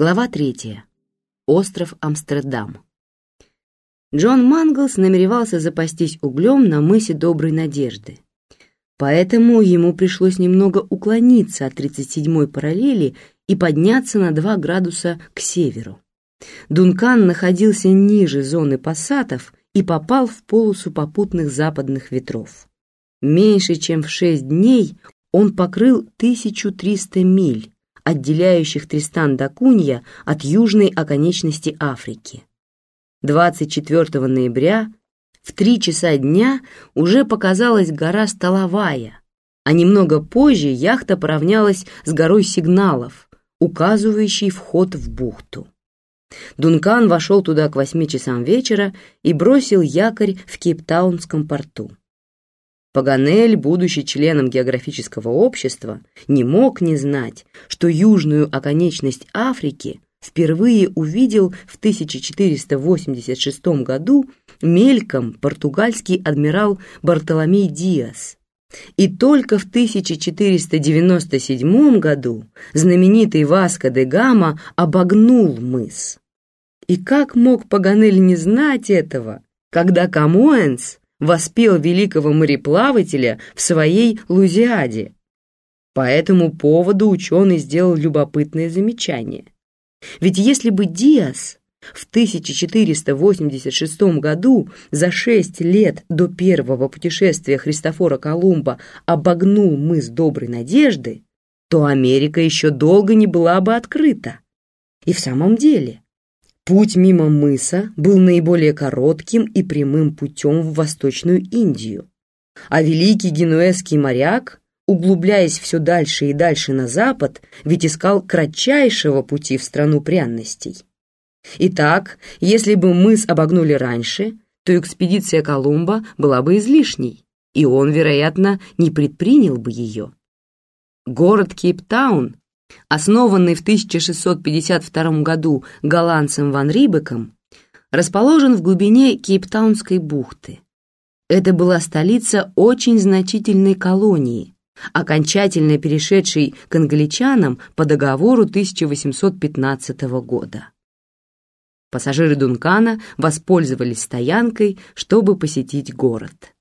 Глава третья. Остров Амстердам. Джон Манглс намеревался запастись углем на мысе Доброй Надежды. Поэтому ему пришлось немного уклониться от 37-й параллели и подняться на 2 градуса к северу. Дункан находился ниже зоны пассатов и попал в полосу попутных западных ветров. Меньше чем в 6 дней он покрыл 1300 миль, отделяющих Тристан да Кунья от южной оконечности Африки. 24 ноября в три часа дня уже показалась гора Столовая, а немного позже яхта поравнялась с горой сигналов, указывающей вход в бухту. Дункан вошел туда к восьми часам вечера и бросил якорь в Кейптаунском порту. Паганель, будучи членом географического общества, не мог не знать, что южную оконечность Африки впервые увидел в 1486 году мельком португальский адмирал Бартоломей Диас. И только в 1497 году знаменитый Васко де Гама обогнул мыс. И как мог Паганель не знать этого, когда Камоэнс воспел великого мореплавателя в своей Лузиаде. По этому поводу ученый сделал любопытное замечание. Ведь если бы Диас в 1486 году, за шесть лет до первого путешествия Христофора Колумба, обогнул мыс Доброй Надежды, то Америка еще долго не была бы открыта. И в самом деле, Путь мимо мыса был наиболее коротким и прямым путем в Восточную Индию, а великий генуэзский моряк, углубляясь все дальше и дальше на запад, ведь искал кратчайшего пути в страну пряностей. Итак, если бы мыс обогнули раньше, то экспедиция Колумба была бы излишней, и он, вероятно, не предпринял бы ее. Город Кейптаун основанный в 1652 году голландцем Ван Рибеком, расположен в глубине Кейптаунской бухты. Это была столица очень значительной колонии, окончательно перешедшей к англичанам по договору 1815 года. Пассажиры Дункана воспользовались стоянкой, чтобы посетить город.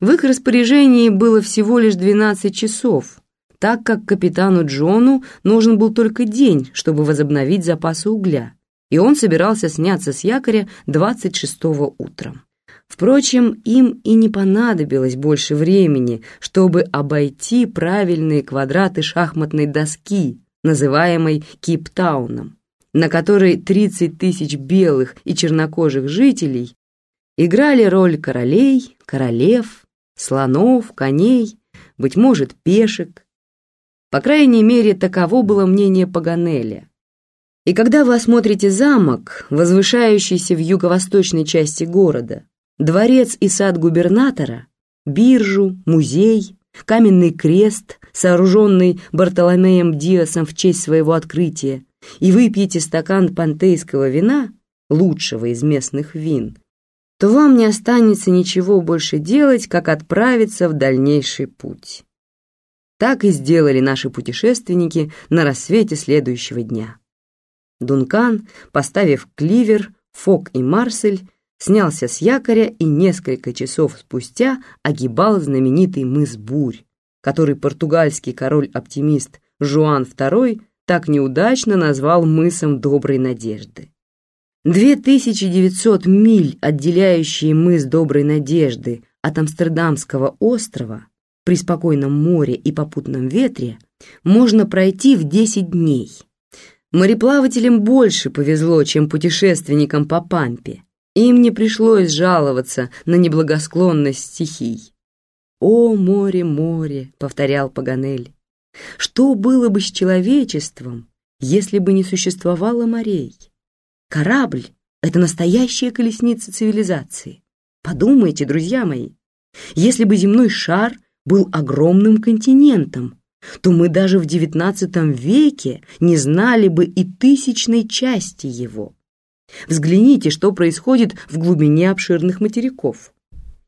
В их распоряжении было всего лишь 12 часов, так как капитану Джону нужен был только день, чтобы возобновить запасы угля, и он собирался сняться с якоря 26-го утром. Впрочем, им и не понадобилось больше времени, чтобы обойти правильные квадраты шахматной доски, называемой Киптауном, на которой 30 тысяч белых и чернокожих жителей играли роль королей, королев, слонов, коней, быть может, пешек, по крайней мере, таково было мнение Паганеля. И когда вы осмотрите замок, возвышающийся в юго-восточной части города, дворец и сад губернатора, биржу, музей, каменный крест, сооруженный Бартоломеем Диасом в честь своего открытия, и выпьете стакан пантейского вина, лучшего из местных вин, то вам не останется ничего больше делать, как отправиться в дальнейший путь. Так и сделали наши путешественники на рассвете следующего дня. Дункан, поставив кливер, Фок и Марсель, снялся с якоря и несколько часов спустя огибал знаменитый мыс Бурь, который португальский король-оптимист Жуан II так неудачно назвал мысом Доброй Надежды. 2900 миль, отделяющие мыс Доброй Надежды от Амстердамского острова, при спокойном море и попутном ветре можно пройти в 10 дней. Мореплавателям больше повезло, чем путешественникам по Пампе. Им не пришлось жаловаться на неблагосклонность стихий. «О, море, море!» — повторял Паганель. «Что было бы с человечеством, если бы не существовало морей? Корабль — это настоящая колесница цивилизации. Подумайте, друзья мои, если бы земной шар — был огромным континентом, то мы даже в XIX веке не знали бы и тысячной части его. Взгляните, что происходит в глубине обширных материков.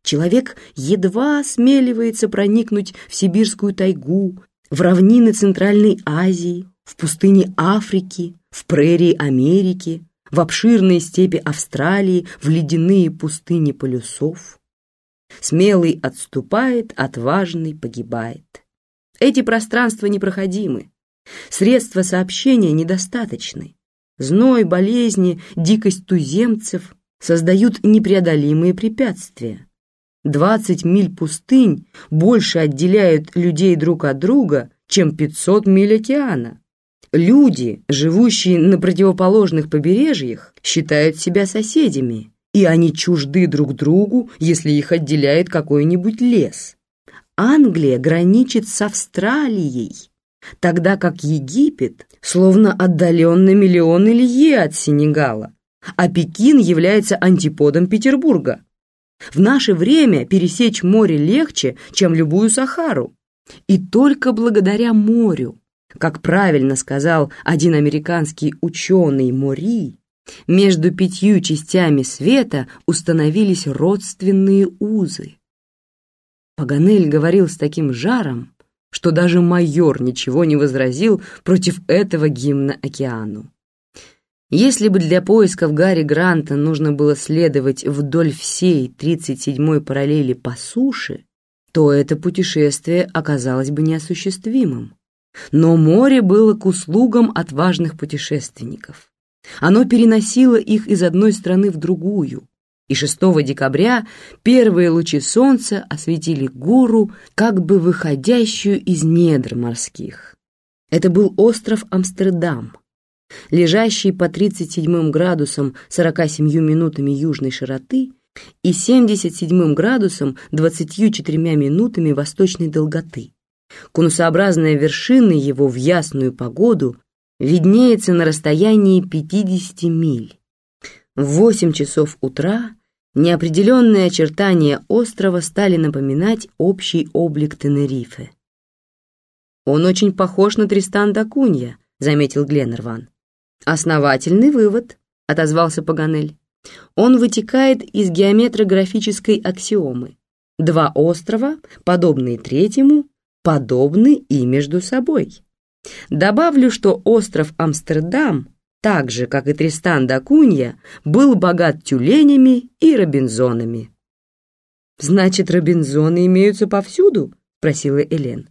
Человек едва осмеливается проникнуть в сибирскую тайгу, в равнины Центральной Азии, в пустыни Африки, в прерии Америки, в обширные степи Австралии, в ледяные пустыни полюсов. Смелый отступает, отважный погибает. Эти пространства непроходимы. Средства сообщения недостаточны. Зной, болезни, дикость туземцев создают непреодолимые препятствия. Двадцать миль пустынь больше отделяют людей друг от друга, чем пятьсот миль океана. Люди, живущие на противоположных побережьях, считают себя соседями, и они чужды друг другу, если их отделяет какой-нибудь лес. Англия граничит с Австралией, тогда как Египет словно отдаленно миллионы лье от Сенегала, а Пекин является антиподом Петербурга. В наше время пересечь море легче, чем любую Сахару. И только благодаря морю, как правильно сказал один американский ученый Мори, между пятью частями света установились родственные узы. Паганель говорил с таким жаром, что даже майор ничего не возразил против этого гимна океану. Если бы для поисков Гарри Гранта нужно было следовать вдоль всей 37-й параллели по суше, то это путешествие оказалось бы неосуществимым. Но море было к услугам отважных путешественников. Оно переносило их из одной страны в другую, и 6 декабря первые лучи солнца осветили гору, как бы выходящую из недр морских. Это был остров Амстердам, лежащий по 37 градусам 47 минутами южной широты и 77 градусам 24 минутами восточной долготы. Конусообразная вершина его в ясную погоду виднеется на расстоянии 50 миль. В 8 часов утра неопределенные очертания острова стали напоминать общий облик Тенерифе. «Он очень похож на Тристан да Кунья», — заметил Гленнерван. «Основательный вывод», — отозвался Паганель. «Он вытекает из геометрографической аксиомы. Два острова, подобные третьему, подобны и между собой. Добавлю, что остров Амстердам так же, как и Тристан да Кунья, был богат тюленями и робинзонами. «Значит, робинзоны имеются повсюду?» — спросила Элен.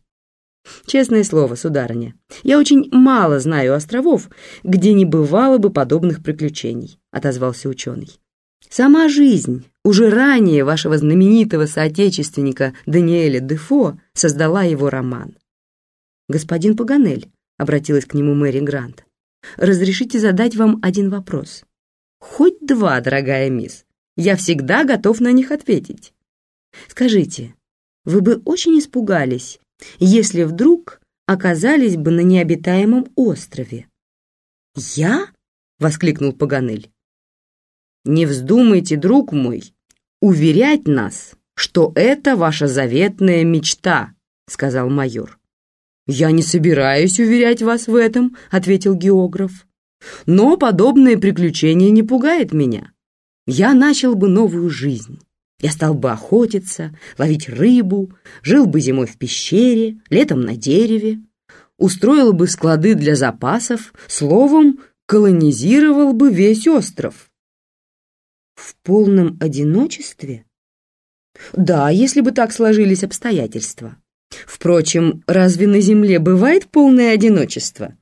«Честное слово, сударыня, я очень мало знаю островов, где не бывало бы подобных приключений», — отозвался ученый. «Сама жизнь, уже ранее вашего знаменитого соотечественника Даниэля Дефо, создала его роман». «Господин Паганель», — обратилась к нему Мэри Грант, разрешите задать вам один вопрос. Хоть два, дорогая мисс. Я всегда готов на них ответить. Скажите, вы бы очень испугались, если вдруг оказались бы на необитаемом острове? Я? воскликнул Паганель. Не вздумайте, друг мой, уверять нас, что это ваша заветная мечта, сказал майор. «Я не собираюсь уверять вас в этом», — ответил географ. «Но подобное приключение не пугает меня. Я начал бы новую жизнь. Я стал бы охотиться, ловить рыбу, жил бы зимой в пещере, летом на дереве, устроил бы склады для запасов, словом, колонизировал бы весь остров». «В полном одиночестве?» «Да, если бы так сложились обстоятельства». Впрочем, разве на земле бывает полное одиночество?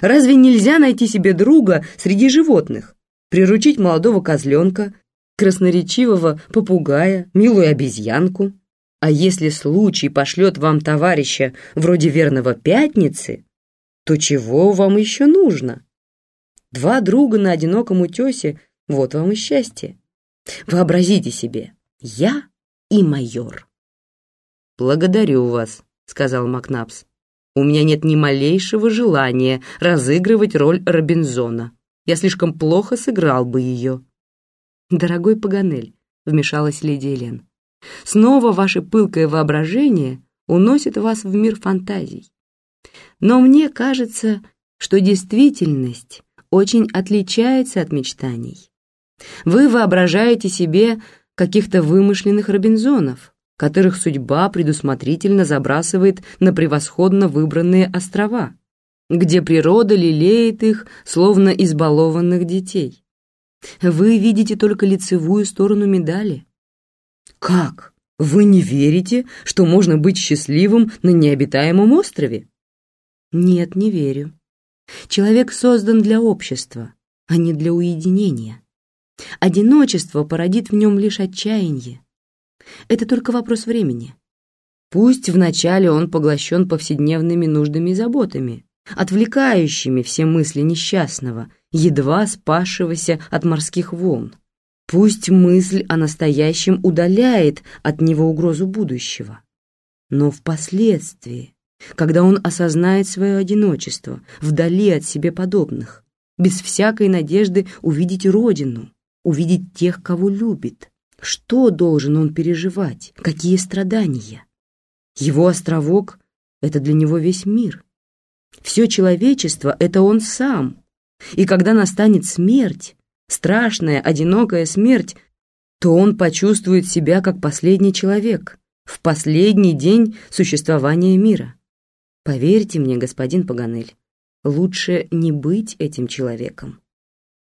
Разве нельзя найти себе друга среди животных, приручить молодого козленка, красноречивого попугая, милую обезьянку? А если случай пошлет вам товарища вроде верного пятницы, то чего вам еще нужно? Два друга на одиноком утесе — вот вам и счастье. Вообразите себе, я и майор. «Благодарю вас», — сказал Макнапс. «У меня нет ни малейшего желания разыгрывать роль Робинзона. Я слишком плохо сыграл бы ее». «Дорогой Паганель», — вмешалась леди Элен, «снова ваше пылкое воображение уносит вас в мир фантазий. Но мне кажется, что действительность очень отличается от мечтаний. Вы воображаете себе каких-то вымышленных Робинзонов, которых судьба предусмотрительно забрасывает на превосходно выбранные острова. где природа лелеет их, словно избалованных детей. Вы видите только лицевую сторону медали. Как? Вы не верите, что можно быть счастливым на необитаемом острове? Нет, не верю. Человек создан для общества, а не для уединения. Одиночество породит в нем лишь отчаяние. Это только вопрос времени. Пусть вначале он поглощен повседневными нуждами и заботами, отвлекающими все мысли несчастного, едва спасшегося от морских волн. Пусть мысль о настоящем удаляет от него угрозу будущего. Но впоследствии, когда он осознает свое одиночество, вдали от себе подобных, без всякой надежды увидеть родину, увидеть тех, кого любит, что должен он переживать, какие страдания? Его островок — это для него весь мир. Все человечество — это он сам. И когда настанет смерть, страшная, одинокая смерть, то он почувствует себя как последний человек в последний день существования мира. Поверьте мне, господин Паганель, лучше не быть этим человеком.